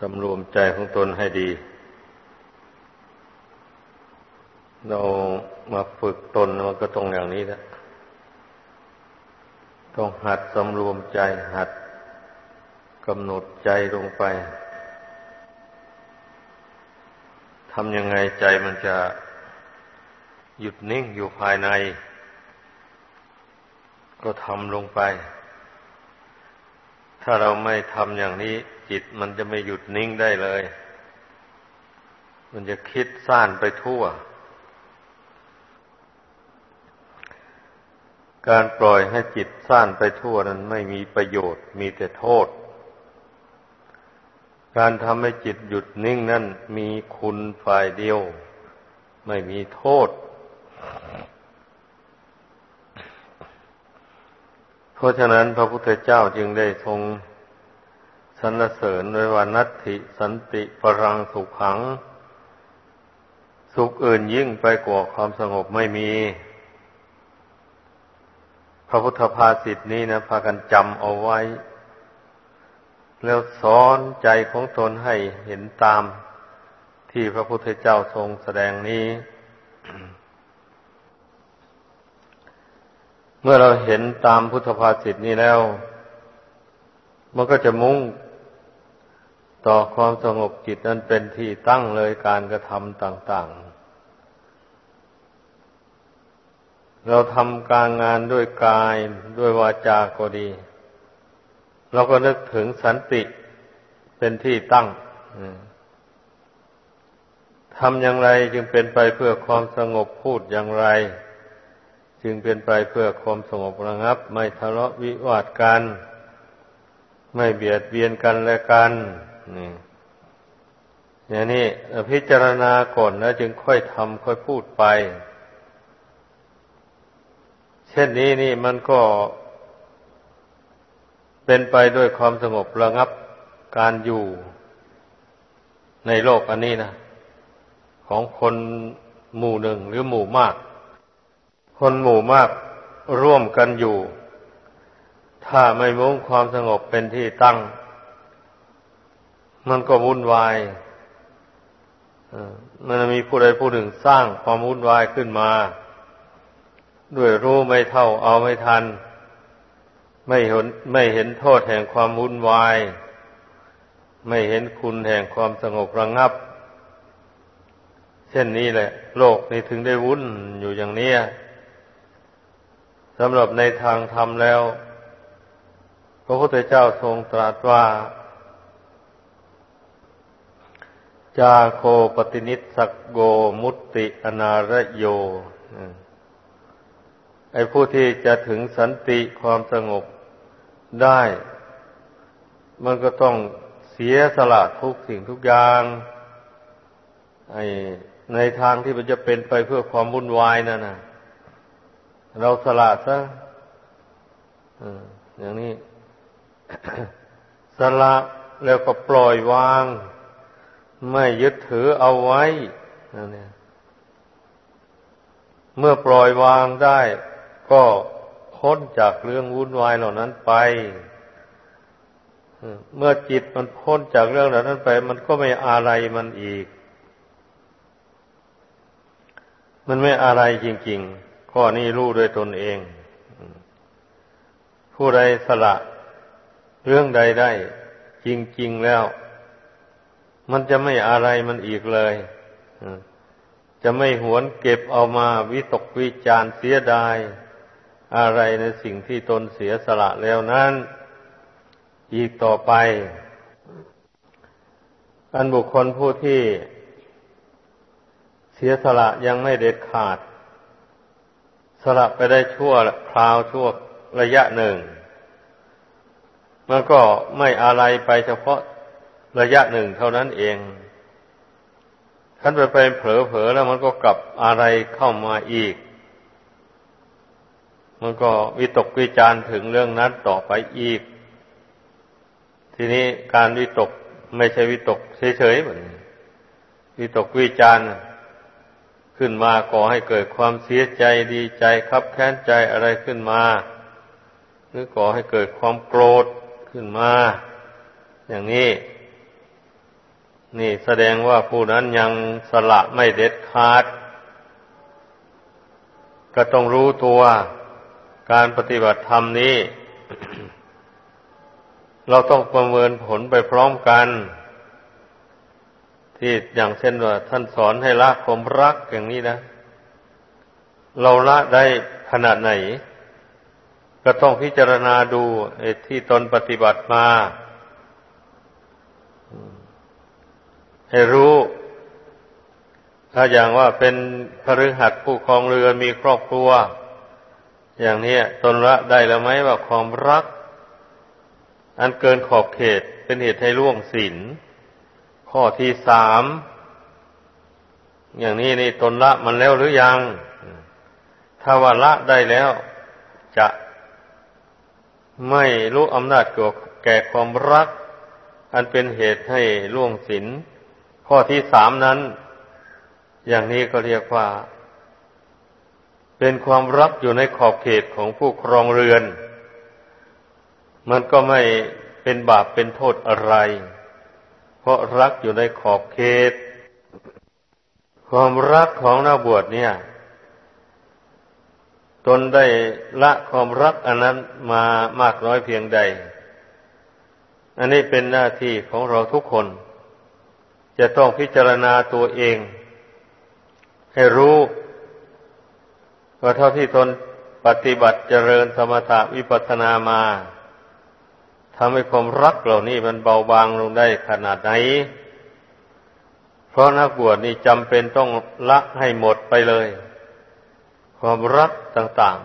สำรวมใจของตนให้ดี เรามาฝึกตนมันก็ตรงอย่างนี้แหละต้องหัดสำรวมใจหัดกำหนดใจลงไปทำยังไงใจมันจะหยุดนิ่งอยู่ภายใน ก็ทำลงไป ถ้าเราไม่ทำอย่างนี้ จิตมันจะไม่หยุดนิ่งได้เลย มันจะคิดซ่านไปทั่ว การปล่อยให้จิตซ่านไปทั่วนั้นไม่มีประโยชน์มีแต่โทษ การทำให้จิตหยุดนิ่งนั้นมีคุณฝ่ายเดียว ไม่มีโทษเพราะฉะนั้นพระพุทธเจ้าจึงได้ทรง สรรเสริญโดยว่านัตถิสันติปรังสุขขัง สุขอื่นยิ่งไปกว่าความสงบไม่มี พระพุทธภาษิตนี้นะพากันจำเอาไว้ แล้วสอนใจของตนให้เห็นตามที่พระพุทธเจ้าทรงแสดงนี้ เมื่อเราเห็นตามพุทธภาษิตนี้แล้ว มันก็จะมุ่ง ต่อความสงบจิตนั้นเป็นที่ตั้งเลยการกระทำต่าง ๆ เราทำการงานด้วยกายด้วยวาจาก็ดี เราก็นึกถึงสันติเป็นที่ตั้งทำอย่างไรจึงเป็นไปเพื่อความสงบพูดอย่างไร จึงเป็นไปเพื่อความสงบระงับ ไม่ทะเลาะวิวาทกัน ไม่เบียดเบียนกันและกัน นี่อย่างนี้พิจารณาก่อนแล้วจึงค่อยทำค่อยพูดไป เช่นนี้นี่มันก็เป็นไปด้วยความสงบระงับการอยู่ในโลกอันนี้นะของคนหมู่หนึ่งหรือหมู่มาก คนหมู่มากร่วมกันอยู่ ถ้าไม่มุ่งความสงบเป็นที่ตั้ง มันก็วุ่นวายมันมีผู้ใดผู้หนึ่งสร้างความวุ่นวายขึ้นมา ด้วยรู้ไม่เท่าเอาไม่ทัน ไม่เห็นไม่เห็นโทษแห่งความวุ่นวาย ไม่เห็นคุณแห่งความสงบระงับ เช่นนี้แหละ โลกนี้ถึงได้วุ่นอยู่อย่างนี้สำหรับในทางธรรมแล้ว พระพุทธเจ้าทรงตรัสว่า จาโคปตินิสักโกมุตติอนารโยไอ้ผู้ที่จะถึงสันติความสงบได้ มันก็ต้องเสียสละทุกสิ่งทุกอย่างไอ้ในทางที่มันจะเป็นไปเพื่อความวุ่นวายนั่นนะเราสละซะอย่างนี้ สละแล้วก็ปล่อยวาง ไม่ยึดถือเอาไว้นั่นเนี่ยเมื่อปล่อยวางได้ ก็พ้นจากเรื่องวุ่นวายเหล่านั้นไปเมื่อจิตมันพ้นจากเรื่องเหล่านั้นไป มันก็ไม่อะไรมันอีก มันไม่อะไรจริง ๆ ข้อนี้รู้ด้วยตนเอง ผู้ใดสละเรื่องใดได้ จริง ๆ แล้ว มันจะไม่อะไรมันอีกเลยจะไม่หวนเก็บเอามาวิตกวิจารเสียดาย อะไรในสิ่งที่ตนเสียสละแล้วนั้น อีกต่อไป อันบุคคลผู้ที่เสียสละยังไม่เด็ดขาด สลับไปได้ชั่วคราวชั่วระยะหนึ่ง มันก็ไม่อะไรไปเฉพาะ ระยะหนึ่งเท่านั้นเองท่านไปไปเผลอๆแล้วมันก็กลับอะไรเข้ามาอีก มันก็วิตกวิจารถึงเรื่องนั้นต่อไปอีก ทีนี้การวิตกไม่ใช่วิตกเฉยๆเหมือนวิตกวิจารขึ้นมาก่อให้เกิดความเสียใจดีใจคับแค้นใจอะไรขึ้นมา หรือก่อให้เกิดความโกรธขึ้นมา อย่างนี้ นี่แสดงว่าผู้นั้นยังสละไม่เด็ดขาด ก็ต้องรู้ตัวการปฏิบัติธรรมนี้ เราต้องประเมินผลไปพร้อมกัน ที่อย่างเช่นว่า ท่านสอนให้ละความรักอย่างนี้นะ เราละได้ขนาดไหน ก็ต้องพิจารณาดูที่ตนปฏิบัติมา ให้รู้ ถ้าอย่างว่าเป็นคฤหัสผู้ครองเรือมีครอบครัว อย่างนี้ตนละได้แล้วไหมว่าความรัก อันเกินขอบเขตเป็นเหตุให้ล่วงศีลข้อที่สามอย่างนี้นี่ตนละมันแล้วหรือยัง ถ้าว่าละได้แล้ว จะไม่รู้อำนาจเกี่ยวแก่ความรัก อันเป็นเหตุให้ล่วงศีล ข้อที่สามนั้น อย่างนี้ก็เรียกว่า เป็นความรักอยู่ในขอบเขตของผู้ครองเรือน มันก็ไม่เป็นบาปเป็นโทษอะไร เพราะรักอยู่ในขอบเขต ความรักของนักบวชเนี่ยตนได้ละความรักอันนั้นมามากน้อยเพียงใด อันนี้เป็นหน้าที่ของเราทุกคน จะต้องพิจารณาตัวเอง ให้รู้ว่าเท่าที่ตนปฏิบัติเจริญสมถะวิปัสสนามาทำให้ความรักเหล่านี้มันเบาบางลงได้ขนาดไหน เพราะนักบวชนี่จำเป็นต้องละให้หมดไปเลย ความรักต่าง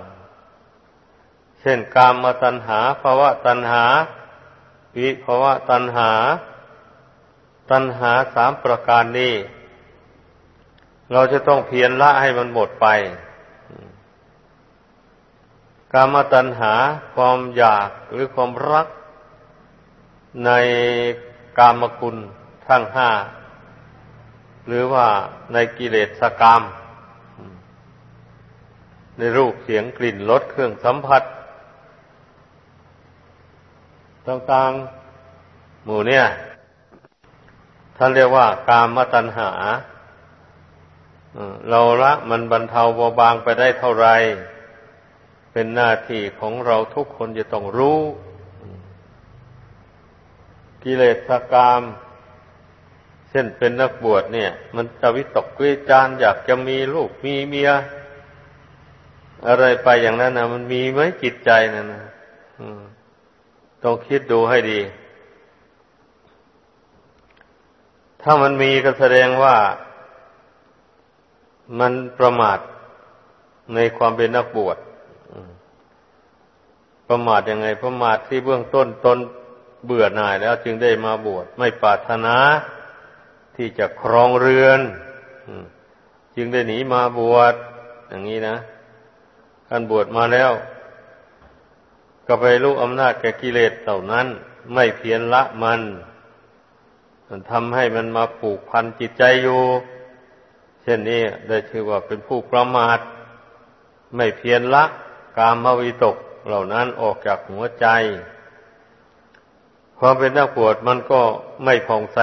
ๆ เช่นกามมาตัณหาภาวะตัณหา วิภาวะตัณหา ตัณหาสามประการนี้ เราจะต้องเพียรละให้มันหมดไป กามตัณหาความอยากหรือความรัก ในกามคุณทั้งห้า หรือว่าในกิเลสกรรมในรูปเสียงกลิ่นรสเครื่องสัมผัส ต่างๆ หมู่เนี่ย ท่านเรียกว่ากามตัณหาเราละมันบรรเทาเบาบางไปได้เท่าไร เป็นหน้าที่ของเราทุกคนจะต้องรู้ กิเลสกาม เช่นเป็นนักบวชเนี่ย มันจะวิตกวิจารอยากจะมีลูกมีเมีย อะไรไปอย่างนั้นนะมันมีไหมจิตใจนั่นนะต้องคิดดูให้ดี ถ้ามันมีก็แสดงว่ามันประมาทในความเป็นนักบวชประมาทยังไง ประมาทที่เบื้องต้นตนเบื่อหน่ายแล้วจึงได้มาบวชไม่ปรารถนาที่จะครองเรือนจึงได้หนีมาบวชอย่างนี้นะการบวชมาแล้ว ก็ไปรู้อำนาจแก่กิเลสเหล่านั้น ไม่เพียรละมัน มันทำให้มันมาผูกพันจิตใจอยู่ เช่นนี้ได้ชื่อว่าเป็นผู้ประมาท ไม่เพียรละกามวิตกเหล่านั้นออกจากหัวใจความเป็นนักปวดมันก็ไม่ผ่องใส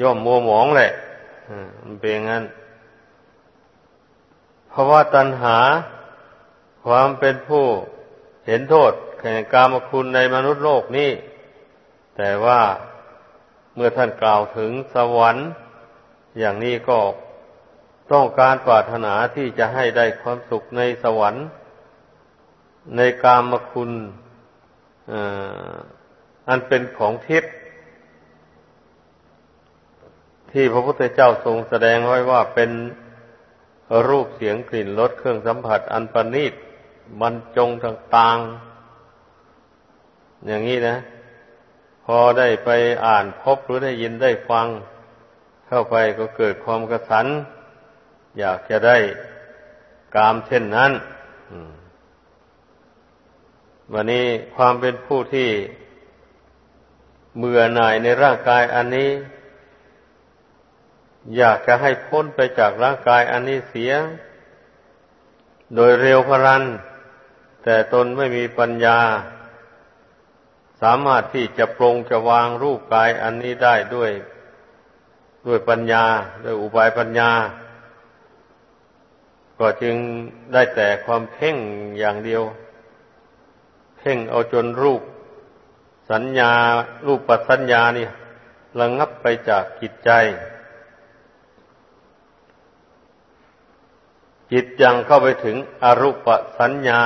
ย่อมมัวหมองแหละมันเป็นงั้น เพราะว่าตัณหาความเป็นผู้เห็นโทษแห่งกามคุณในมนุษย์โลกนี้ แต่ว่า เมื่อท่านกล่าวถึงสวรรค์ อย่างนี้ก็ต้องการปรารถนาที่จะให้ได้ความสุขในสวรรค์ ในกามคุณอันเป็นของทิพย์ที่พระพุทธเจ้าทรงแสดงไว้ว่าเป็นรูปเสียงกลิ่นรสเครื่องสัมผัสอันประณีตบรรจงต่าง ๆ อย่างนี้นะ พอได้ไปอ่านพบหรือได้ยินได้ฟัง เข้าไปก็เกิดความกระสัน อยากจะได้กามเช่นนั้นวันนี้ความเป็นผู้ที่เบื่อหน่ายในร่างกายอันนี้ อยากจะให้พ้นไปจากร่างกายอันนี้เสีย โดยเร็วพรัน แต่ตนไม่มีปัญญา สามารถที่จะปรงจะวางรูปกายอันนี้ได้ด้วย ด้วยปัญญา ด้วยอุบายปัญญา ก็จึงได้แต่ความเพ่งอย่างเดียว เพ่งเอาจนรูป สัญญารูปปัสัญญานี่ระงับไปจากจิตใจ จิตยังเข้าไปถึงอรูปสัญญา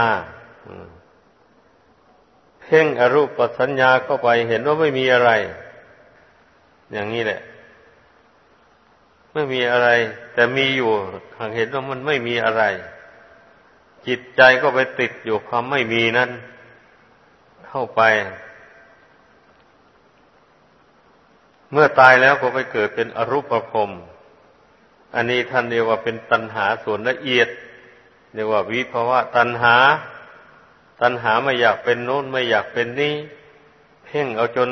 เพ่งอรูปสัญญาเข้าไปเห็นว่าไม่มีอะไร อย่างนี้แหละ ไม่มีอะไร แต่มีอยู่หากเห็นว่ามันไม่มีอะไร จิตใจก็ไปติดอยู่ความไม่มีนั้น เข้าไป เมื่อตายแล้วก็ไปเกิดเป็นอรูปภพอันนี้ท่านเรียกว่าเป็นตัณหาส่วนละเอียดเรียกว่าวิภาวะตัณหา ตัณหาไม่อยากเป็นโน้นไม่อยากเป็นนี้ เพ่งเอาจน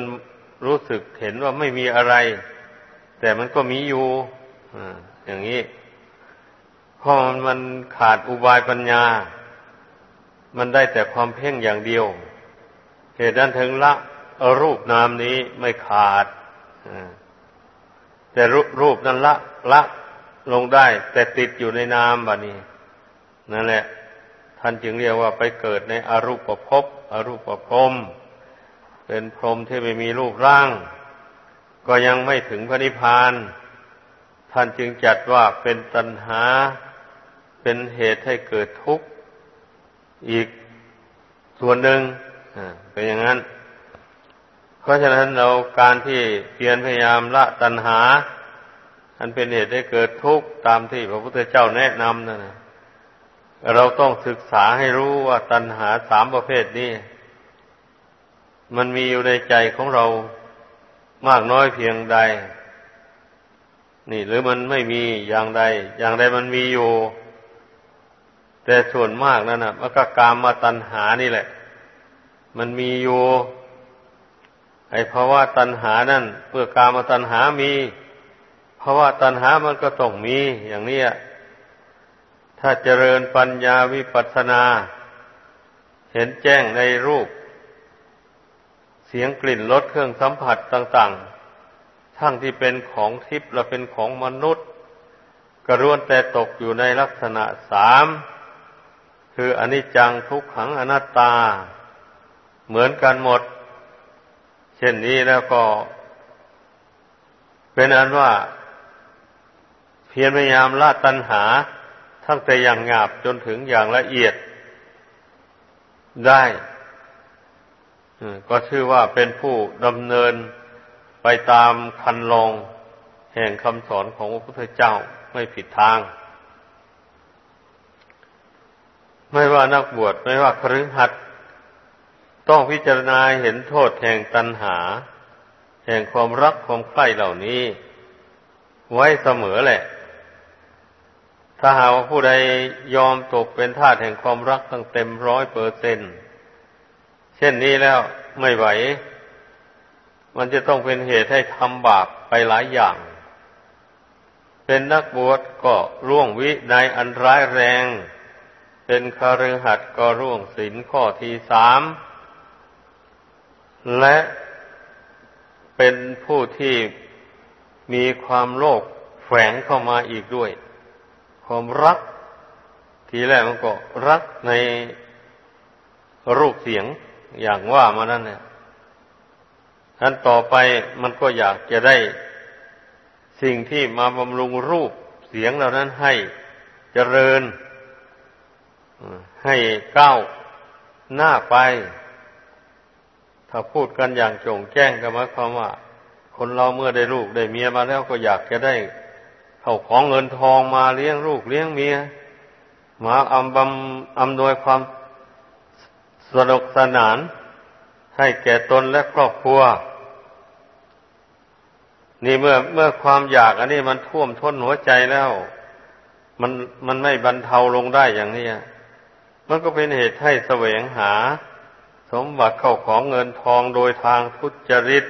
รู้สึกเห็นว่าไม่มีอะไร แต่มันก็มีอยู่อย่างนี้พอมันขาดอุบายปัญญา มันได้แต่ความเพ่งอย่างเดียว เหตุนั้นถึงละรูปนามนี้ไม่ขาดแต่รูปนั้นละละลงได้ แต่ติดอยู่ในนามบานี้ นั่นแหละ ท่านจึงเรียกว่าไปเกิดในอรูปภพอรูปพรมเป็นพรหมที่ไม่มีรูปร่าง ก็ยังไม่ถึงพระนิพพาน ท่านจึงจัดว่าเป็นตัณหา เป็นเหตุให้เกิดทุกข์อีกส่วนหนึ่งเป็นอย่างนั้น เพราะฉะนั้นเราการที่เพียรพยายามละตัณหา อันเป็นเหตุให้เกิดทุกข์ตามที่พระพุทธเจ้าแนะนำนั่นนะ เราต้องศึกษาให้รู้ว่าตัณหาสามประเภทนี้ มันมีอยู่ในใจของเรามากน้อยเพียงใด นี่ หรือมันไม่มีอย่างใด อย่างใดมันมีอยู่ แต่ส่วนมากนั่นนะมันก็กามมาตัณหานี่แหละ มันมีอยู่ ไอ้ภาวะตัณหานั่นเพื่อกามาตัณหามีภาวะตัณหามันก็ต้องมีอย่างนี้ ถ้าเจริญปัญญาวิปัสสนา เห็นแจ้งในรูป เสียงกลิ่นรสเครื่องสัมผัสต่าง ๆ ทั้งที่เป็นของทิพย์และเป็นของมนุษย์กระรวนแต่ตกอยู่ในลักษณะสามคืออนิจจังทุกขังอนัตตา เหมือนกันหมด เช่นนี้แล้วก็ เป็นอันว่า เพียรพยายามละตัณหา ทั้งแต่อย่างหยาบจนถึงอย่างละเอียดได้ก็ชื่อว่าเป็นผู้ดำเนินไปตามคันลองแห่งคำสอนของพระพุทธเจ้าไม่ผิดทาง ไม่ว่านักบวชไม่ว่าครือหัดต้องพิจารณาเห็นโทษแห่งตัณหา แห่งความรักความใคร่เหล่านี้ ไว้เสมอแหละ ถ้าหากว่าผู้ใดยอมตกเป็นทาสแห่งความรักทั้งเต็มร้อยเปอร์เซนเช่นนี้แล้วไม่ไหว มันจะต้องเป็นเหตุให้ทำบาปไปหลายอย่าง เป็นนักบวชก็ร่วงวิในอันร้ายแรง เป็นคารือหัดก็ร่วงศีลข้อที่สาม และเป็นผู้ที่มีความโลภแฝงเข้ามาอีกด้วย ความรัก ทีแรกมันก็รักในรูปเสียงอย่างว่ามานั่นเนี่ยอันต่อไปมันก็อยากจะได้สิ่งที่มาบำรุงรูปเสียงเหล่านั้นให้เจริญให้ก้าวหน้าไป ถ้าพูดกันอย่างโจ่งแจ้งก็หมายความว่า คนเราเมื่อได้ลูกได้เมียมาแล้วก็อยากจะได้ เข้าของเงินทองมาเลี้ยงลูกเลี้ยงเมียมาอำบำอำนวยความสนุกสนาน ให้แก่ตนและครอบครัว นี่เมื่อเมื่อความอยากอันนี้มันท่วมท้นหัวใจแล้ว มันมันไม่บรรเทาลงได้อย่างนี้มันก็เป็นเหตุให้แสวงหา สมบัติเข้าของเงินทองโดยทางทุจริต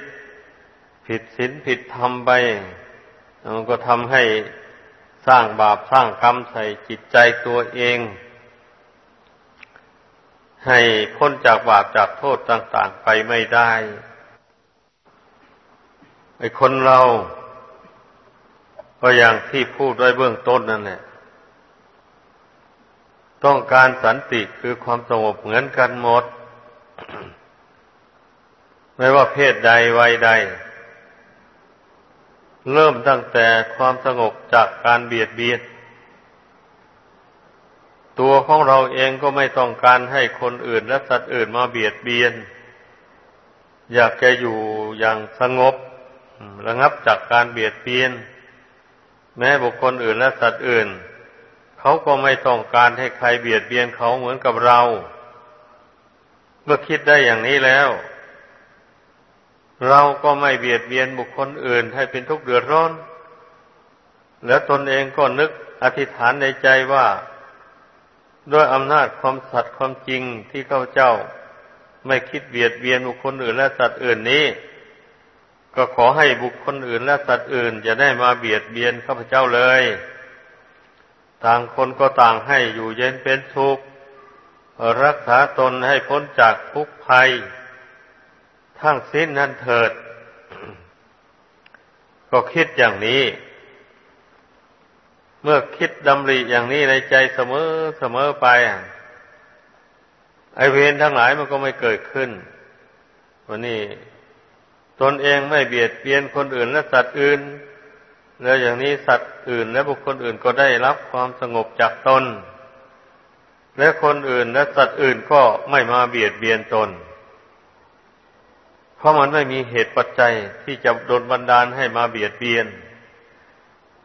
ผิดศีลผิดธรรมไป มันก็ทำให้สร้างบาปสร้างกรรมใส่จิตใจตัวเอง ให้พ้นจากบาปจากโทษต่าง ๆ ไปไม่ได้ไอ้คนเรา ก็อย่างที่พูดไว้เบื้องต้นนั่นแหละต้องการสันติคือความสงบเหมือนกันหมด ไม่ว่าเพศใดวัยใด เริ่มตั้งแต่ความสงบจากการเบียดเบียนตัวของเราเองก็ไม่ต้องการให้คนอื่นและสัตว์อื่นมาเบียดเบียน อยากจะอยู่อย่างสงบระงับจากการเบียดเบียน แม้บุคคลอื่นและสัตว์อื่น เขาก็ไม่ต้องการให้ใครเบียดเบียนเขาเหมือนกับเรา เมื่อคิดได้อย่างนี้แล้ว เราก็ไม่เบียดเบียนบุคคลอื่น ให้เป็นทุกข์เดือดร้อน แล้วตนเองก็นึกอธิษฐานในใจว่า ด้วยอำนาจความสัตย์ความจริงที่ข้าเจ้าไม่คิดเบียดเบียนบุคคลอื่นและสัตว์อื่นนี้ ก็ขอให้บุคคลอื่นและสัตว์อื่นจะได้มาเบียดเบียนข้าพเจ้าเลย ต่างคนก็ต่างให้อยู่เย็นเป็นทุกข์รักษาตนให้พ้นจากทุกภัย ทั้งสิ้นนั้นเถิด ก็คิดอย่างนี้ เมื่อคิดดำริอย่างนี้ในใจเสมอเสมอไป ไอเวรทั้งหลายมันก็ไม่เกิดขึ้น วันนี้ตนเองไม่เบียดเบียนคนอื่นและสัตว์อื่น แล้วอย่างนี้สัตว์อื่นและบุคคลอื่นก็ได้รับความสงบจากตน และคนอื่นและสัตว์อื่นก็ไม่มาเบียดเบียนตน ราะมันไม่มีเหตุปัจจัยที่จะโดนบันดาลให้มาเบียดเบียน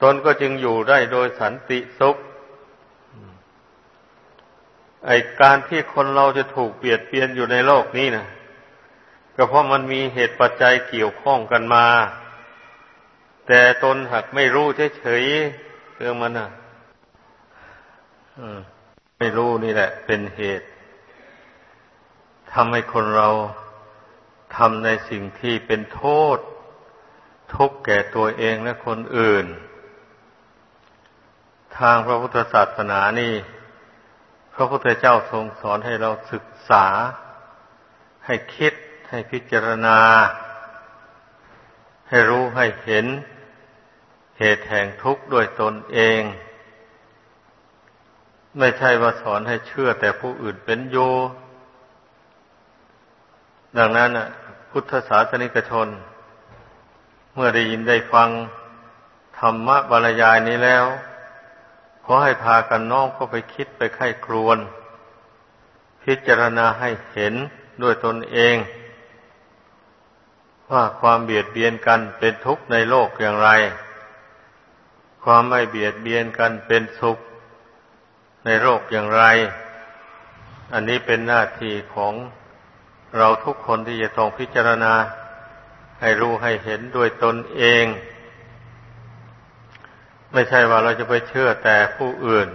ตนก็จึงอยู่ได้โดยสันติสุขไอการที่คนเราจะถูกเบียดเบียนอยู่ในโลกนี้นะก็เพราะมันมีเหตุปัจจัยเกี่ยวข้องกันมา แต่ตนหักไม่รู้เฉยๆเรื่องมันอะไม่รู้นี่แหละ เป็นเหตุทำให้คนเรา ทำในสิ่งที่เป็นโทษ ทุกแก่ตัวเองและคนอื่น ทางพระพุทธศาสนานี่ พระพุทธเจ้าทรงสอนให้เราศึกษา ให้คิดให้พิจารณา ให้รู้ให้เห็น เหตุแห่งทุกข์ด้วยตนเอง ไม่ใช่ว่าสอนให้เชื่อแต่ผู้อื่นเป็นโยดังนั้น พุทธศาสนิกชน เมื่อได้ยินได้ฟังธรรมะบรรยายนี้แล้ว ขอให้พากันน้อมเข้าไปคิดไปไข้ครวน พิจารณาให้เห็นด้วยตนเอง ว่าความเบียดเบียนกันเป็นทุกข์ในโลกอย่างไร ความไม่เบียดเบียนกันเป็นสุขในโลกอย่างไร อันนี้เป็นหน้าที่ของ เราทุกคนที่จะต้องพิจารณา ให้รู้ให้เห็นด้วยตนเอง ไม่ใช่ว่าเราจะไปเชื่อแต่ผู้อื่น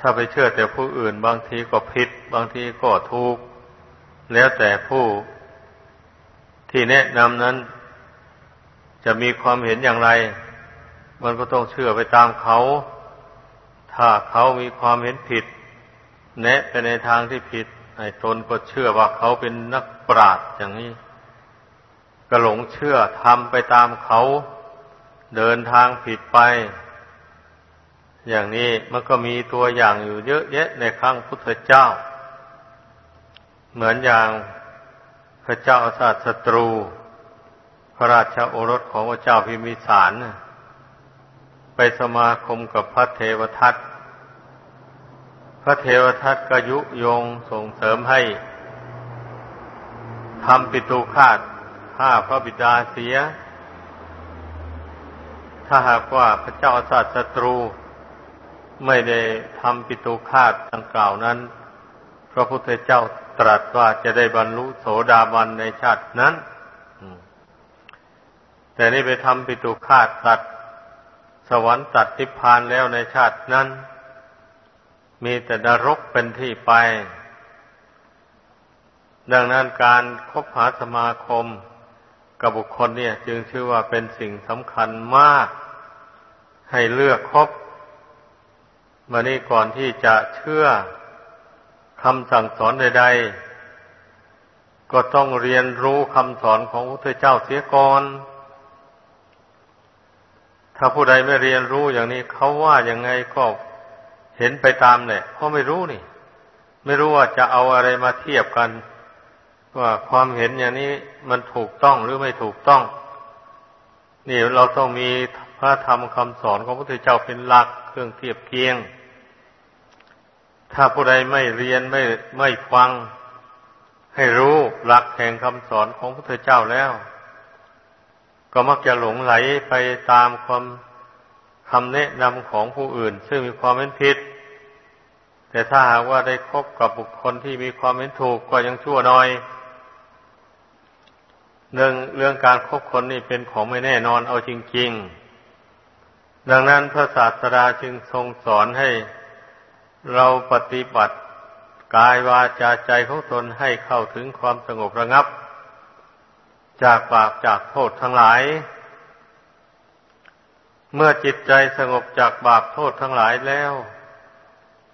ถ้าไปเชื่อแต่ผู้อื่น บางทีก็ผิด บางทีก็ถูก แล้วแต่ผู้ที่แนะนำนั้น จะมีความเห็นอย่างไร มันก็ต้องเชื่อไปตามเขา ถ้าเขามีความเห็นผิด แนะไปในทางที่ผิด ไอ้ตนก็เชื่อว่าเขาเป็นนักปราชญ์อย่างนี้ ก็หลงเชื่อทำไปตามเขาเดินทางผิดไป อย่างนี้มันก็มีตัวอย่างอยู่เยอะแยะในครั้งพุทธเจ้า เหมือนอย่างพระเจ้าอาสาศัตรู พระราชโอรสของพระเจ้าพิมิสาร ไปสมาคมกับพระเทวทัต ระเทวทัตก็ยุยงส่งเสริมให้ทำปิตุคาตฆ่าพระบิดาเสีย ถ้าหากว่าพระเจ้าอาสาศัตรู ไม่ได้ทำปิตุคาตดังกล่าวนั้น พระพุทธเจ้าตรัสว่าจะได้บรรลุโสดาบันในชาตินั้น แต่นี่ไปทำปิตุคาตตัดสวรรค์ตัดทิพพานแล้วในชาตินั้น มีแต่นรกเป็นที่ไป ดังนั้นการคบหาสมาคมกับบุคคลเนี่ย จึงชื่อว่าเป็นสิ่งสำคัญมาก ให้เลือกคบมานี่ก่อนที่จะเชื่อคำสั่งสอนใด ๆ ก็ต้องเรียนรู้คำสอนของพระพุทธเจ้าเสียก่อน ถ้าผู้ใดไม่เรียนรู้อย่างนี้เขาว่ายังไงก็ เห็นไปตามแหละเพราะไม่รู้นี่ ไม่รู้ว่าจะเอาอะไรมาเทียบกัน ว่าความเห็นอย่างนี้มันถูกต้องหรือไม่ถูกต้อง นี่เราต้องมีพระธรรมคำสอนของพระพุทธเจ้าเป็นหลักเครื่องเทียบเคียง ถ้าผู้ใดไม่เรียนไม่ไม่ฟัง ให้รู้หลักแห่งคำสอนของพระพุทธเจ้าแล้ว ก็มักจะหลงไหลไปตามความคำแนะนำของผู้อื่น ซึ่งมีความเป็นผิด แต่ถ้าหากว่าได้คบกับบุคคลที่มีความเป็นถูกก็ยังชั่วน้อยเรื่องเรื่องการคบคนนี่เป็นของไม่แน่นอนเอาจริง ๆ ดังนั้นพระศาสดาจึงทรงสอนให้เราปฏิบัติกายวาจาใจของตนให้เข้าถึงความสงบระงับ จากบาปจากโทษทั้งหลาย เมื่อจิตใจสงบจากบาปโทษทั้งหลายแล้ว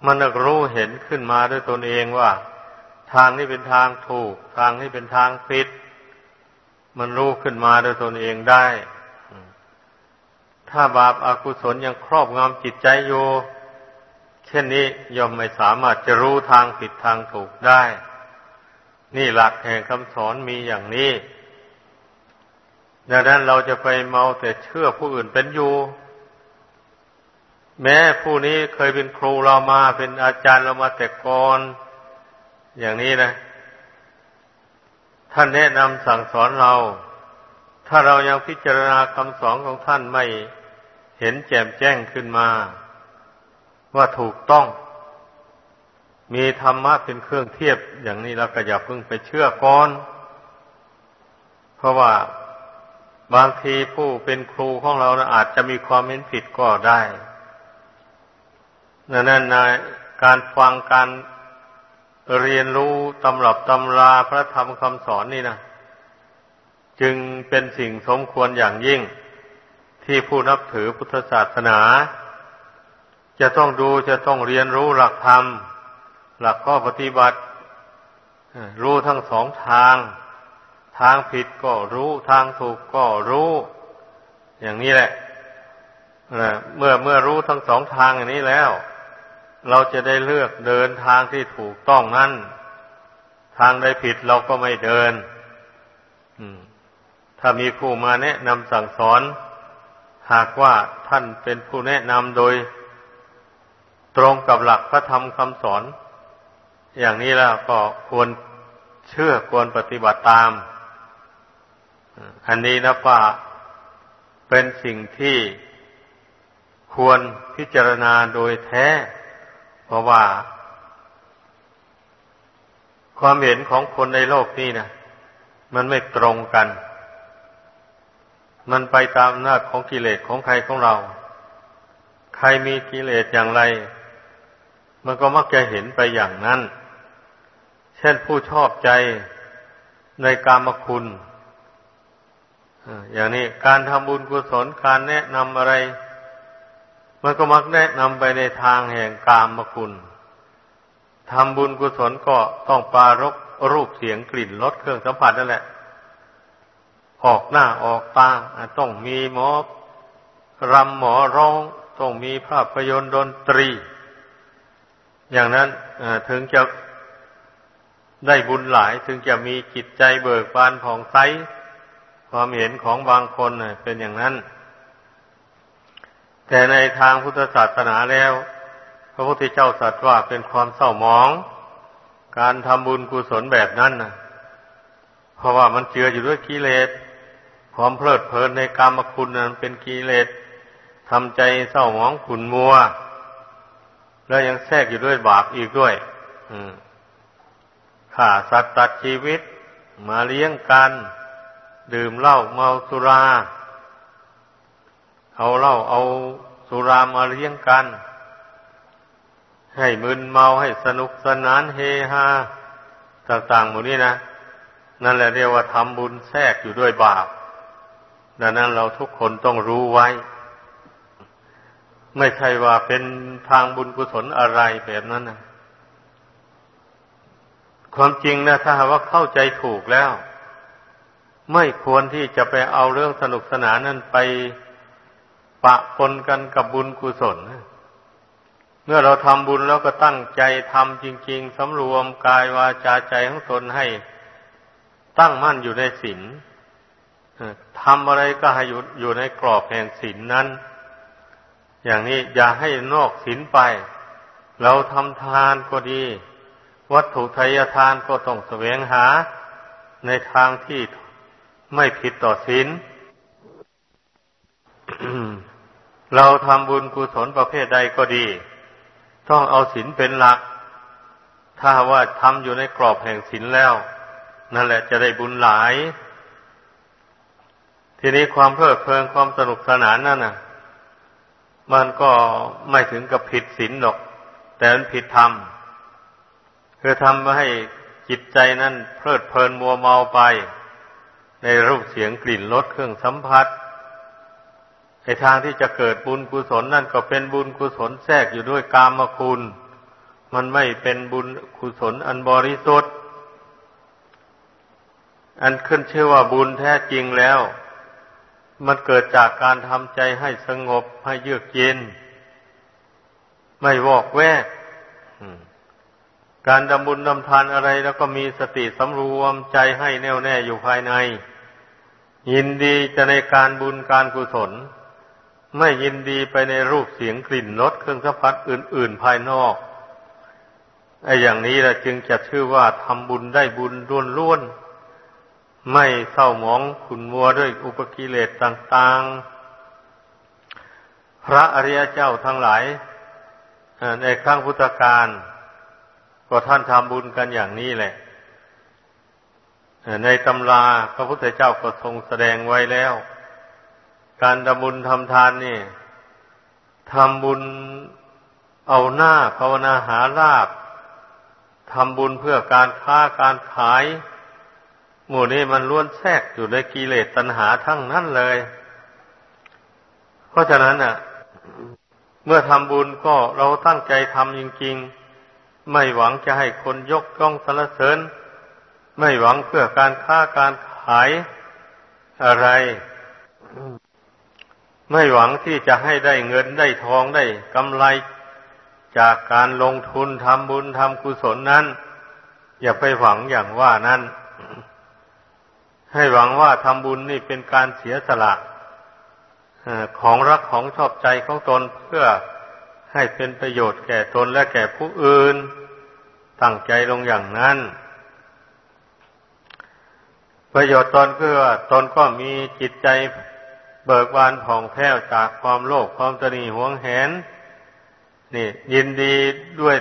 มันรู้เห็นขึ้นมาด้วยตนเองว่า ทางนี้เป็นทางถูก ทางนี้เป็นทางผิด มันรู้ขึ้นมาโดยตนเองได้ ถ้าบาปอากุศลยังครอบงำจิตใจอยู่เช่นนี้ย่อมไม่สามารถจะรู้ทางผิดทางถูกได้ นี่หลักแห่งคำสอนมีอย่างนี้ดังนั้นเราจะไปเมาแต่เชื่อผู้อื่นเป็นอยู่ แม้ผู้นี้เคยเป็นครูเรามาเป็นอาจารย์เรามาแต่ก่อน อย่างนี้นะ ท่านแนะนำสั่งสอนเรา ถ้าเรายังพิจารณาคำสอนของท่านไม่เห็นแจ่มแจ้งขึ้นมา ว่าถูกต้อง มีธรรมะเป็นเครื่องเทียบ อย่างนี้เราก็อย่าเพิ่งไปเชื่อก่อน เพราะว่าบางทีผู้เป็นครูของเรานะอาจจะมีความเห็นผิดก็ได้ นั่นนการฟังการเรียนรู้ตำรับตำราพระธรรมคำสอนนี่นะจึงเป็นสิ่งสมควรอย่างยิ่ง ที่ผู้นับถือพุทธศาสนา จะต้องดูจะต้องเรียนรู้หลักธรรม หลักข้อปฏิบัติ รู้ทั้งสองทาง ทางผิดก็รู้ทางถูกก็รู้ อย่างนี้แหละเมื่อเมื่อรู้ทั้งสองทางอย่างนี้แล้ว เราจะได้เลือกเดินทางที่ถูกต้องนั้น ทางใดผิดเราก็ไม่เดินถ้ามีผู้มาแนะนำสั่งสอน หากว่าท่านเป็นผู้แนะนำโดย ตรงกับหลักพระธรรมคำสอน อย่างนี้แล้วก็ควรเชื่อควรปฏิบัติตาม อันนี้นะว่าเป็นสิ่งที่ควรพิจารณาโดยแท้ เพราะว่า ความเห็นของคนในโลกนี้นะมันไม่ตรงกัน มันไปตามอำนาจของกิเลสของใครของเรา ใครมีกิเลสอย่างไร มันก็มักจะเห็นไปอย่างนั้น เช่นผู้ชอบใจในกามคุณอย่างนี้การทำบุญกุศลการแนะนำอะไร มันก็มักแนะนำไปในทางแห่งกามมคุณทำบุญกุศลก็ต้องปารกรูปเสียงกลิ่นรสเครื่องสัมผัสนั่นแหละ ออกหน้าออกตาต้องมีหมอรำหมอร้องต้องมีภาพยนตร์ดนตรี อย่างนั้นถึงจะได้บุญหลายถึงจะมีจิตใจเบิกบานผ่องใสความเห็นของบางคนเป็นอย่างนั้น แต่ในทางพุทธศาสนาแล้ว พระพุทธเจ้าสัตว์ว่าเป็นความเศร้าหมอง การทำบุญกุศลแบบนั้นนะเพราะว่ามันเจืออยู่ด้วยกิเลสความเพลิดเพลินในกรรมคุณนั้นเป็นกิเลสทำใจเศร้าหมองขุนมัว แล้วยังแทรกอยู่ด้วยบาปอีกด้วยข่าสัตว์ตัดชีวิต มาเลี้ยงกัน ดื่มเหล้าเมาสุรา เอาเหล้าเอาสุรามาเลี้ยงกัน ให้มึนเมาให้สนุกสนานเฮฮาต่างๆหมดนี้นะ นั่นแหละเรียกว่าทำบุญแทรกอยู่ด้วยบาป ดังนั้นเราทุกคนต้องรู้ไว้ ไม่ใช่ว่าเป็นทางบุญกุศลอะไรแบบนั้นนะความจริงนะถ้าหากว่าเข้าใจถูกแล้ว ไม่ควรที่จะไปเอาเรื่องสนุกสนานนั้นไป ปะปนกันกับบุญกุศล เมื่อเราทำบุญแล้วก็ตั้งใจทำจริง ๆสำรวมกายวาจาใจของตนให้ตั้งมั่นอยู่ในศีลทำอะไรก็ให้อยู่อยู่ในกรอบแห่งศีลนนั้น อย่างนี้อย่าให้นอกศีลไป เราทำทานก็ดี วัตถุทายทานก็ต้องแสวงหา ในทางที่ไม่ผิดต่อศีล เราทำบุญกุศลประเภทใดก็ดี ต้องเอาศีลเป็นหลัก ถ้าว่าทำอยู่ในกรอบแห่งศีลแล้ว นั่นแหละจะได้บุญหลาย ทีนี้ความเพลิดเพลินความสนุกสนานนั่นน่ะ มันก็ไม่ถึงกับผิดศีลหรอก แต่มันผิดธรรมคือทำให้จิตใจนั้นเพลิดเพลินมัวเมาไป ในรูปเสียงกลิ่นรสเครื่องสัมผัส ในทางที่จะเกิดบุญกุศลนั่นก็เป็นบุญกุศลแทรกอยู่ด้วยกามคุณ มันไม่เป็นบุญกุศลอันบริสุทธิ์ อันขึ้นชื่อว่าบุญแท้จริงแล้ว มันเกิดจากการทำใจให้สงบให้เยือกเย็น ไม่วอกแวก การดำบุญดำทานอะไรแล้วก็มีสติสำรวมใจให้แน่วแน่อยู่ภายใน ยินดีจะในการบุญการกุศล ไม่ยินดีไปในรูปเสียงกลิ่นรสเครื่องสัมผัสอื่น ๆ ภายนอกไอ้อย่างนี้แหละจึงจะชื่อว่าทำบุญได้บุญล้วนๆไม่เศร้าหมองขุนมัวด้วยอุปกิเลสต่าง ๆ พระอริยเจ้าทั้งหลายในครั้งพุทธกาลก็ท่านทำบุญกันอย่างนี้แหละในตำราพระพุทธเจ้าก็ทรงแสดงไว้แล้ว การทำบุญทำทานนี่ทำบุญเอาหน้าภาวนาหาลาบทำบุญเพื่อการค้าการขาย หมู่นี้มันล้วนแทรกอยู่ในกิเลสตัณหาทั้งนั้นเลย เพราะฉะนั้นอะ เมื่อทำบุญก็เราตั้งใจทำจริง ๆ ไม่หวังจะให้คนยกย่องสรรเสริญ ไม่หวังเพื่อการค้าการขายอะไร ไม่หวังที่จะให้ได้เงินได้ทองได้กำไรจากการลงทุนทำบุญทำกุศลนั้น อย่าไปหวังอย่างว่านั้น ให้หวังว่าทำบุญนี่เป็นการเสียสละของรักของชอบใจของตนเพื่อให้เป็นประโยชน์แก่ตนและแก่ผู้อื่น ตั้งใจลงอย่างนั้น ประโยชน์ตนเพื่อตนก็มีจิตใจ เบิกบานผ่องแผ้วจากความโลภความตนีหวงแหน นี่ ยินดีด้วย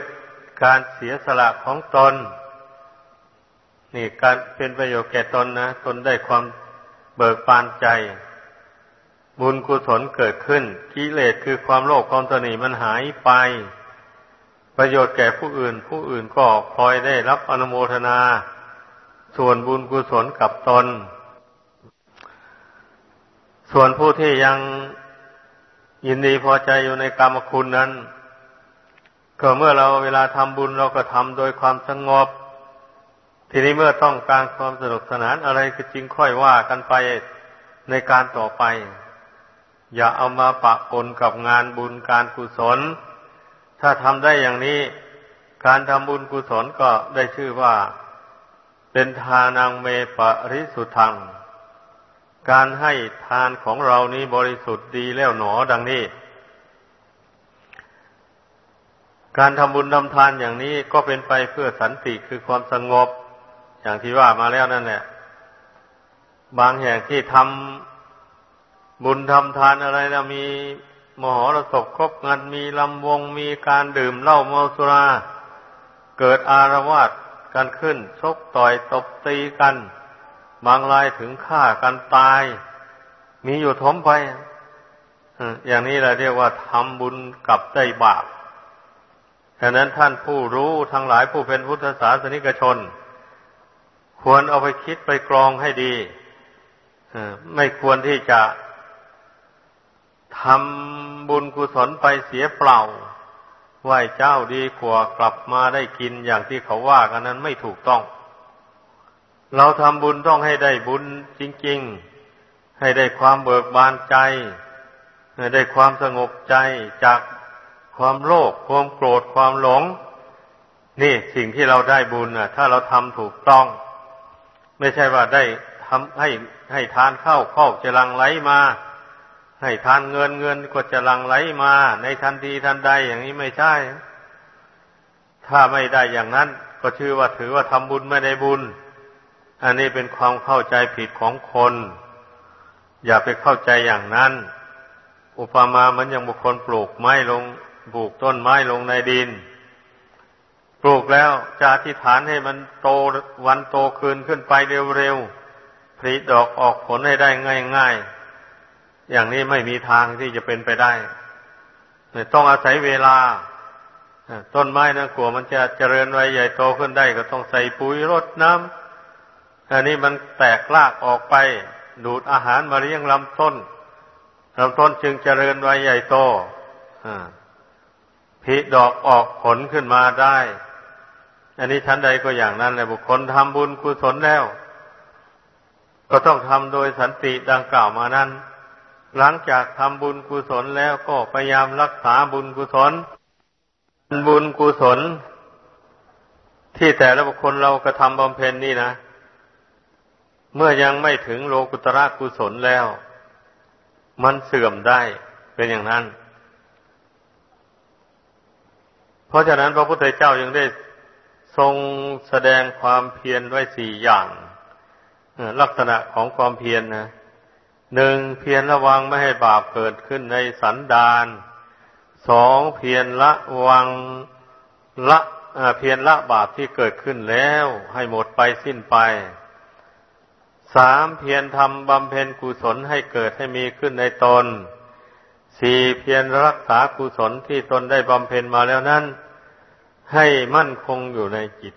การเสียสละของตน นี่การเป็นประโยชน์แก่ตนนะ ตนได้ความเบิกบานใจ บุญกุศลเกิดขึ้น กิเลสคือความโลภความตนีมันหายไป ประโยชน์แก่ผู้อื่น ผู้อื่นก็พลอยได้รับอนุโมทนา ส่วนบุญกุศลกับตน ส่วนผู้ที่ยังยินดีพอใจอยู่ในกรรมคุณนั้น ก็เมื่อเราเวลาทำบุญเราก็ทำโดยความสงบ ทีนี้เมื่อต้องการความสนุกสนานอะไรก็จริงค่อยว่ากันไปในการต่อไป อย่าเอามาปะปนกับงานบุญการกุศล ถ้าทำได้อย่างนี้ การทำบุญกุศลก็ได้ชื่อว่า เป็นทานังเมปริสุทธัง การให้ทานของเรานี้บริสุทธิ์ดีแล้วหนอดังนี้ การทำบุญทำทานอย่างนี้ก็เป็นไปเพื่อสันติคือความสงบ อย่างที่ว่ามาแล้วนั่นแหละ บางแห่งที่ทำบุญทำทานอะไรแล้วมีมหรสพครบงานมีลำวงมีการดื่มเหล้าเมาสุรา เกิดอารวาสกันขึ้นชกต่อยตบตีกัน บางรายถึงฆ่ากันตาย มีอยู่ทมไปอย่างนี้เราเรียกว่าทำบุญกับได้บาปฉะนั้นท่านผู้รู้ทั้งหลายผู้เป็นพุทธศาสนิกชน ควรเอาไปคิดไปกรองให้ดีไม่ควรที่จะทำบุญกุศลไปเสียเปล่า ไหวเจ้าดีกว่ากลับมาได้กินอย่างที่เขาว่ากันนั้นไม่ถูกต้อง เราทำบุญต้องให้ได้บุญจริง ๆ ให้ได้ความเบิกบานใจ ให้ได้ความสงบใจจากความโลภความโกรธความหลง นี่สิ่งที่เราได้บุญนะถ้าเราทำถูกต้อง ไม่ใช่ว่าได้ทำให้ให้ทานเข้าเข้าจะลังไหลมา ให้ทานเงินเงินก็จะลังไหลมา ในทันทีทันใดอย่างนี้ไม่ใช่ ถ้าไม่ได้อย่างนั้น ก็ชื่อว่าถือว่าทำบุญไม่ได้บุญ อันนี้เป็นความเข้าใจผิดของคน อย่าไปเข้าใจอย่างนั้น อุปมาเหมือนอย่างบุคคลปลูกไม้ลงปลูกต้นไม้ลงในดิน ปลูกแล้วจะอธิษฐานให้มันโตวันโตคืนขึ้นไปเร็วๆผลิดอกออกผลให้ได้ง่ายๆ อย่างนี้ไม่มีทางที่จะเป็นไปได้ต้องอาศัยเวลาต้นไม้นะกลัวมันจะเจริญไวใหญ่โตขึ้นได้ก็ต้องใส่ปุ๋ยรดน้ำ อันนี้มันแตกรากออกไป ดูดอาหารมาเลี้ยงลำต้นลำต้นจึงเจริญไว้ใหญ่โตพิดอกออกผลขึ้นมาได้ อันนี้ชั้นใดก็อย่างนั้นแหละบุคคลทำบุญกุศลแล้ว ก็ต้องทำโดยสันติดังกล่าวมานั้น หลังจากทำบุญกุศลแล้วก็พยายามรักษาบุญกุศล บุญกุศล ที่แต่ละบุคคลเรากระทำบำเพ็ญนี่นะ เมื่อยังไม่ถึงโลกุตระกุศลแล้ว มันเสื่อมได้เป็นอย่างนั้น เพราะฉะนั้นพระพุทธเจ้ายังได้ทรงแสดงความเพียรไว้สี่อย่างลักษณะของความเพียรนนะหนึ่งเพียรระวังไม่ให้บาปเกิดขึ้นในสันดานสองเพียรละวังละเพียรละบาปที่เกิดขึ้นแล้ว ให้หมดไปสิ้นไป สามเพียรทำบำเพ็ญกุศลให้เกิดให้มีขึ้นในตนสี่เพียรรักษากุศลที่ตนได้บำเพ็ญมาแล้วนั้น ให้มั่นคงอยู่ในจิต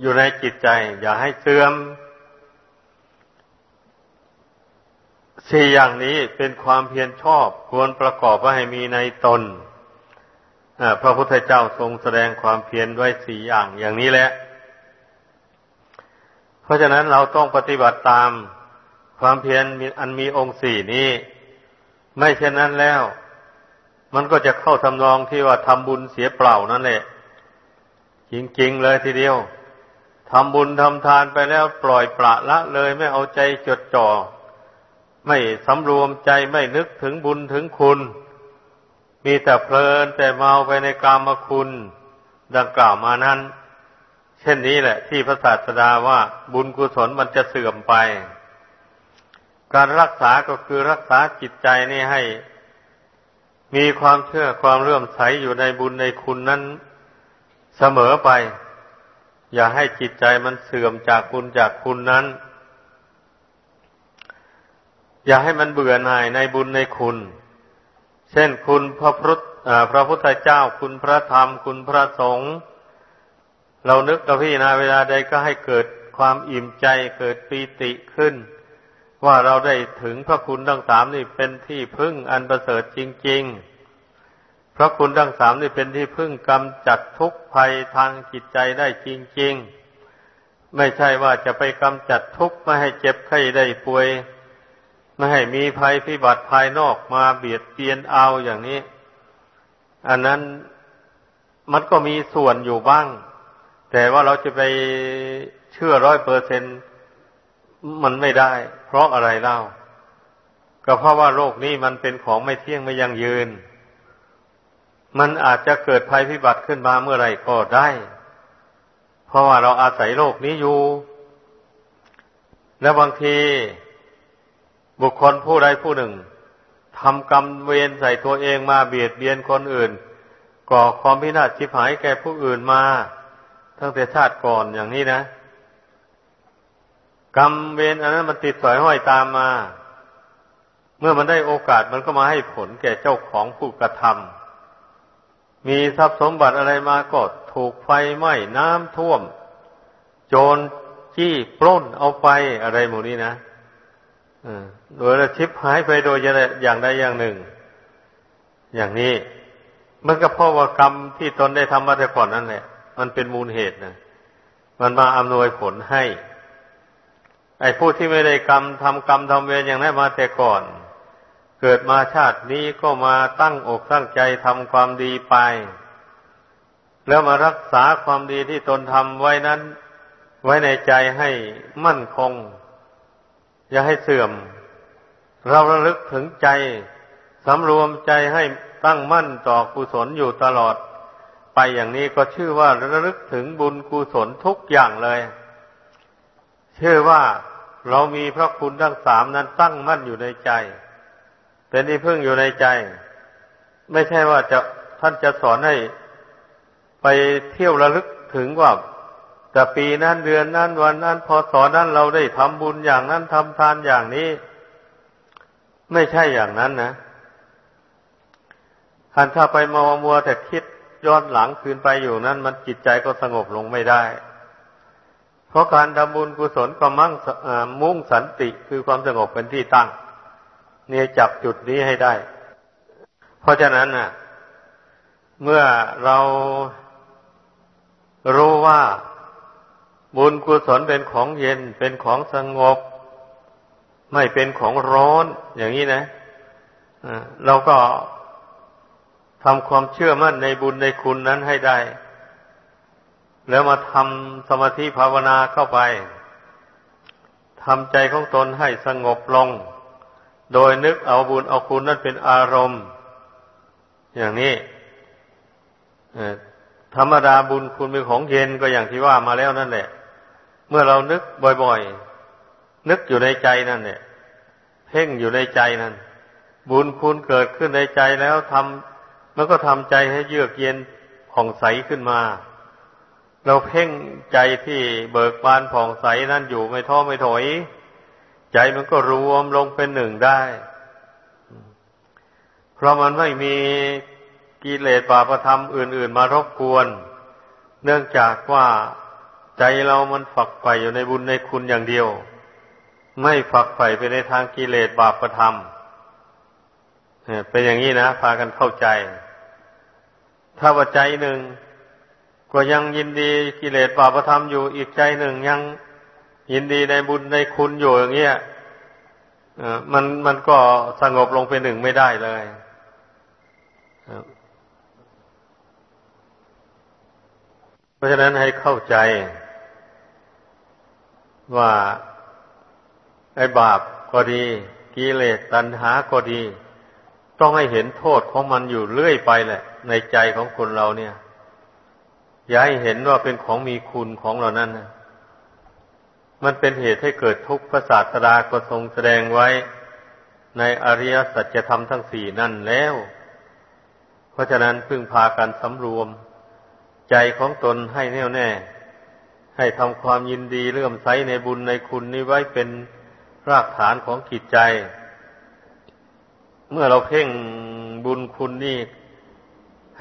อยู่ในจิตใจ อย่าให้เสื่อมสี่อย่างนี้เป็นความเพียรชอบควรประกอบว่าให้มีในตนพระพุทธเจ้าทรงแสดงความเพียรด้วยสี่อย่างอย่างนี้แหละ เพราะฉะนั้นเราต้องปฏิบัติตามความเพียรอันมีองค์สี่นี้ ไม่เช่นนั้นแล้ว มันก็จะเข้าทำนองที่ว่าทำบุญเสียเปล่านั่นแหละจริงๆเลยทีเดียวทำบุญทำทานไปแล้วปล่อยปละละเลยไม่เอาใจจดจ่อ ไม่สำรวมใจไม่นึกถึงบุญถึงคุณ มีแต่เพลินแต่เมาไปในกามคุณ ดังกล่าวมานั้น เช่นนี้แหละ ที่พระศาสดาว่าบุญกุศลมันจะเสื่อมไป การรักษาก็คือรักษาจิตใจนี่ให้ มีความเชื่อความเลื่อมใสอยู่ในบุญในคุณนั้นเสมอไป อย่าให้จิตใจมันเสื่อมจากบุญจากคุณนั้น อย่าให้มันเบื่อหน่ายในบุญในคุณ เช่นคุณพระพุทธพระพุทธเจ้าคุณพระธรรมคุณพระสงฆ์ เรานึกกับพี่นาเวลาใดก็ให้เกิดความอิ่มใจเกิดปีติขึ้น ว่าเราได้ถึงพระคุณทั้งสามนี่เป็นที่พึ่งอันประเสริฐจริง ๆ พระคุณทั้งสามนี่เป็นที่พึ่งกำจัดทุกภัยทางจิตใจได้จริง ๆ ไม่ใช่ว่าจะไปกำจัดทุกไม่ให้เจ็บไข้ได้ป่วย ไม่ให้มีภัยพิบัติภายนอกมาเบียดเบียนเอาอย่างนี้ อันนั้นมันก็มีส่วนอยู่บ้าง แต่ว่าเราจะไปเชื่อร้อยเปอร์เซนมันไม่ได้ เพราะอะไรเล่า ก็เพราะว่าโลกนี้มันเป็นของไม่เที่ยงไม่ยั่งยืน มันอาจจะเกิดภัยพิบัติขึ้นมาเมื่อไรก็ได้ เพราะว่าเราอาศัยโลกนี้อยู่ และบางทีบุคคลผู้ใดผู้หนึ่งทำกรรมเวรใส่ตัวเองมาเบียดเบียนคนอื่น ก่อความพินาศชิบหายแก่ผู้อื่นมา ตั้งแต่ชาติก่อนอย่างนี้นะ กรรมเวรอันนั้นมันติดสอยห้อยตามมา เมื่อมันได้โอกาสมันก็มาให้ผลแก่เจ้าของผู้กระทำมีทรัพย์สมบัติอะไรมาก็ถูกไฟไหม้น้ำท่วม โจรจี้ปล้นเอาไปอะไรหมดนี้นะโดยระชิบหายไปโดยอย่างใดอย่างหนึ่ง อย่างนี้มันก็เพราะว่ากรรมที่ตนได้ทำมาแต่ก่อนนั่นแหละ มันเป็นมูลเหตุนะมันมาอำนวยผลให้ ไอ้ผู้ที่ไม่ได้กรรมทำกรรมทำเวรอย่างนั้นมาแต่ก่อน เกิดมาชาตินี้ก็มาตั้งอกตั้งใจทำความดีไป แล้วมารักษาความดีที่ตนทำไว้นั้น ไว้ในใจให้มั่นคง อย่าให้เสื่อม เราระลึกถึงใจสำรวมใจให้ตั้งมั่นต่อกุศลอยู่ตลอด ไปอย่างนี้ก็ชื่อว่าระลึกถึงบุญกุศลทุกอย่างเลย เชื่อว่าเรามีพระคุณทั้งสามนั้นตั้งมั่นอยู่ในใจ เป็นที่พึ่งอยู่ในใจ ไม่ใช่ว่าจะท่านจะสอนให้ไปเที่ยวระลึกถึงว่าแต่ปีนั้นเดือนนั้นวันนั้นพอสอนนั้นเราได้ทำบุญอย่างนั้นทำทานอย่างนี้ ไม่ใช่อย่างนั้นนะท่านถ้าไปมัวมัวแต่คิด ย้อนหลังคืนไปอยู่นั้นมันจิตใจก็สงบลงไม่ได้ เพราะการทำบุญกุศลก็มั่งมุ่งสันติคือความสงบเป็นที่ตั้ง เนี่ยจับจุดนี้ให้ได้ เพราะฉะนั้นน่ะ เมื่อเรารู้ว่าบุญกุศลเป็นของเย็นเป็นของสงบ ไม่เป็นของร้อนอย่างนี้นะเราก็ ทำความเชื่อมั่นในบุญในคุณนั้นให้ได้ แล้วมาทำสมาธิภาวนาเข้าไปทำใจของตนให้สงบลง โดยนึกเอาบุญเอาคุณนั้นเป็นอารมณ์ อย่างนี้ธรรมดาบุญคุณเป็นของเย็นก็อย่างที่ว่ามาแล้วนั่นแหละ เมื่อเรานึกบ่อยๆ นึกอยู่ในใจนั่นเนี่ยเพ่งอยู่ในใจนั่นบุญคุณเกิดขึ้นในใจแล้วทำ มันก็ทำใจให้เยือกเย็นผ่องใสขึ้นมา เราเพ่งใจที่เบิกบานผ่องใสนั่นอยู่ไม่ท้อไม่ถอย ใจมันก็รวมลงเป็นหนึ่งได้ เพราะมันไม่มีกิเลสบาปธรรมอื่น ๆ มารบกวน เนื่องจากว่าใจเรามันฝักใฝ่อยู่ในบุญในคุณอย่างเดียว ไม่ฝักใฝ่ไปในทางกิเลสบาปธรรมเป็นอย่างนี้นะ พากันเข้าใจ ถ้าว่าใจหนึ่ง ก็ยังยินดีกิเลสบาปธรรมอยู่อีกใจหนึ่งยังยินดีในบุญในคุณอยู่อย่างเงี้ยมันมันก็สงบลงเป็นหนึ่งไม่ได้เลยเพราะฉะนั้นให้เข้าใจ ว่าไอ้บาปก็ดีกิเลสตัณหาก็ดี ต้องให้เห็นโทษของมันอยู่เรื่อยไปแหละ ในใจของคนเราเนี่ย อย่าให้เห็นว่าเป็นของมีคุณของเรานั่นนะมันเป็นเหตุให้เกิดทุกข์พระศาสดาก็ทรงแสดงไว้ในอริยสัจธรรมทั้งสี่นั่นแล้ว เพราะฉะนั้นพึ่งพากันสำรวม ใจของตนให้แน่วแน่ ให้ทำความยินดีเลื่อมใสในบุญในคุณนี้ไว้เป็นรากฐานของจิตใจ เมื่อเราเพ่งบุญคุณนี่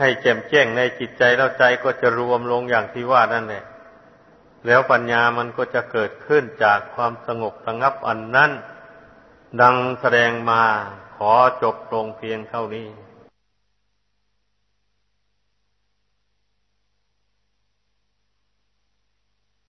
ให้แจ่มแจ้งในจิตใจแล้วใจก็จะรวมลงอย่างที่ว่านั่นแหละ แล้วปัญญามันก็จะเกิดขึ้นจากความสงบระงับอันนั้น ดังแสดงมาขอจบลงเพียงเท่านี้